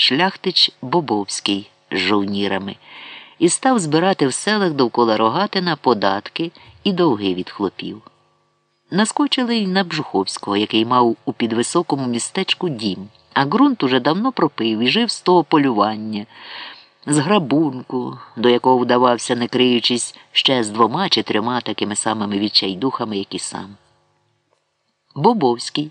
шляхтич Бобовський з жовнірами і став збирати в селах довкола Рогатина податки і довги від хлопів. Наскочили й на Бжуховського, який мав у підвисокому містечку дім, а ґрунт уже давно пропив і жив з того полювання, з грабунку, до якого вдавався, не криючись ще з двома чи трьома такими самими відчайдухами, як і сам. Бобовський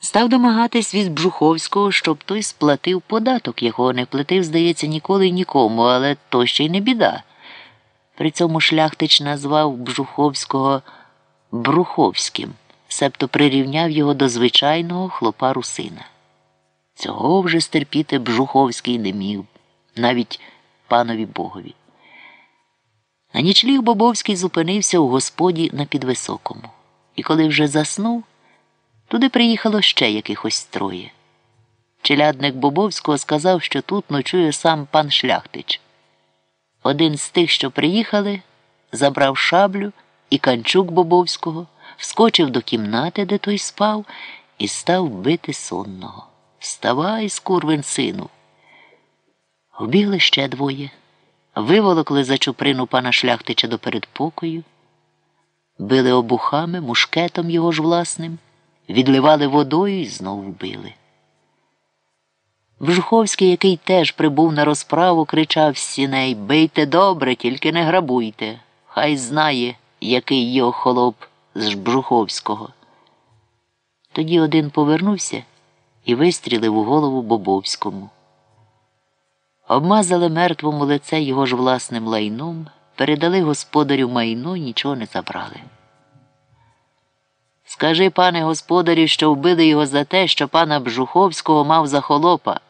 став домагатись від Бжуховського, щоб той сплатив податок, якого не платив, здається, ніколи й нікому, але то ще й не біда. При цьому шляхтич назвав Бжуховського Бруховським, себто прирівняв його до звичайного хлопа русина. Цього вже стерпіти Бжуховський не міг, навіть панові богові. На нічліг Бобовський зупинився у господі на підвисокому, і коли вже заснув, туди приїхало ще якихось троє. Челядник Бобовського сказав, що тут ночує сам пан Шляхтич. Один з тих, що приїхали, забрав шаблю і канчук Бобовського, вскочив до кімнати, де той спав, і став бити сонного. Вставай, скурвин сину. Вбігли ще двоє, виволокли за чуприну пана шляхтича до передпокою, били обухами, мушкетом його ж власним, відливали водою і знов вбили. Вжуховський, який теж прибув на розправу, кричав сіней Бийте добре, тільки не грабуйте. Хай знає, який його холоп з Бжуховського. Тоді один повернувся і вистрілив у голову Бобовському. Обмазали мертвому лице його ж власним лайном, передали господарю майно нічого не забрали. Скажи, пане господарю, що вбили його за те, що пана Бжуховського мав за холопа,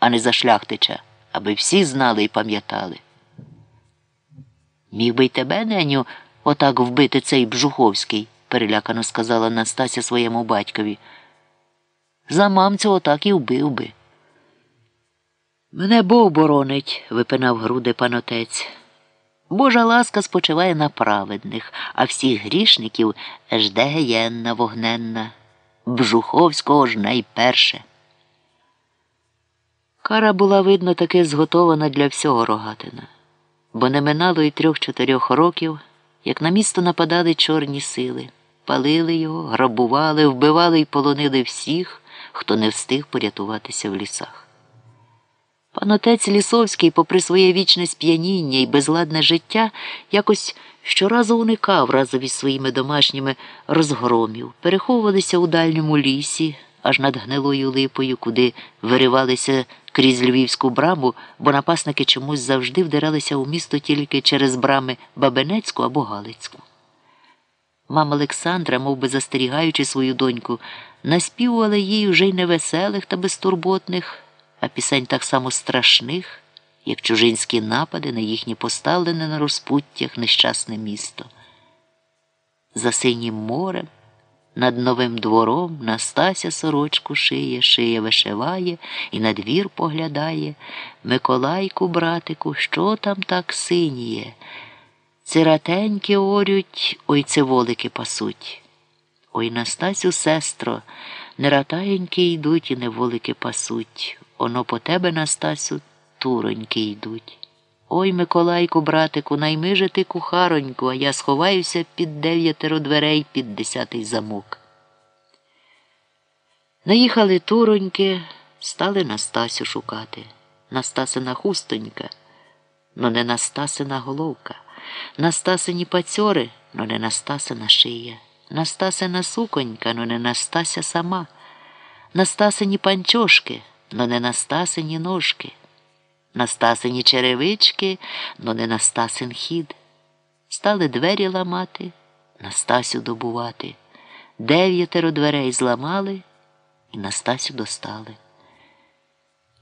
а не за шляхтича, аби всі знали і пам'ятали. Міг би й тебе, неню, отак вбити цей Бжуховський, перелякано сказала Настася своєму батькові. За мамцю отак і вбив би. Мене Бог боронить, випинав груди панотець. Божа ласка спочиває на праведних, а всіх грішників жде геєнна вогненна, Бжуховського ж найперше. Кара була, видно, таки зготована для всього рогатина, бо не минало й трьох-чотирьох років, як на місто нападали чорні сили, палили його, грабували, вбивали й полонили всіх, хто не встиг порятуватися в лісах. Панотець Лісовський, попри своє вічне сп'яніння і безладне життя, якось щоразу уникав разом із своїми домашніми розгромів, переховувалися у дальньому лісі, аж над гнилою липою, куди виривалися крізь львівську браму, бо напасники чомусь завжди вдиралися у місто тільки через брами Бабенецьку або Галицьку. Мама Олександра, мов би застерігаючи свою доньку, наспівувала їй уже й невеселих та безтурботних а пісень так само страшних, як чужинські напади на їхнє поставлене на розпуттях нещасне місто. За синім морем, над новим двором Настася сорочку шиє, шиє вишиває і на двір поглядає. Миколайку, братику, що там так синіє? Циратеньки орють, ой циволики пасуть. Ой Настасю, сестро, не ратаєньки йдуть і неволики пасуть. Оно по тебе, Настасю, туроньки йдуть. Ой, Миколайку, братику, найми же ти кухароньку, а я сховаюся під дев'ятеро дверей під десятий замок. Наїхали туроньки, стали Настасю шукати. Настасина хустонька, но не Настасина головка, Настасині пацьори, но не Настасина шия, Настасина суконька, но не Настася сама, Настасині панчошки но не настасені ножки, настасені черевички, но не настасен хід. Стали двері ламати, Настасю добувати. Дев'ятеро дверей зламали і Настасю достали.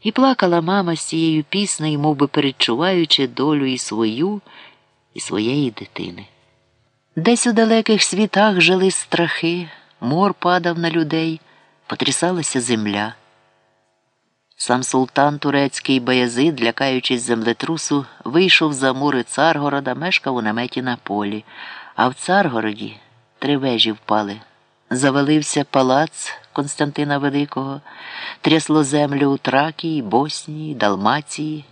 І плакала мама з цією піснею, мов би передчуваючи долю і свою, і своєї дитини. Десь у далеких світах жили страхи, мор падав на людей, потрясалася земля. Сам султан турецький Баязид, лякаючись землетрусу, вийшов за мури Царгорода, мешкав у наметі на полі, а в Царгороді три вежі впали завалився палац Константина Великого, трясло землю у Тракії, Боснії, Далмації.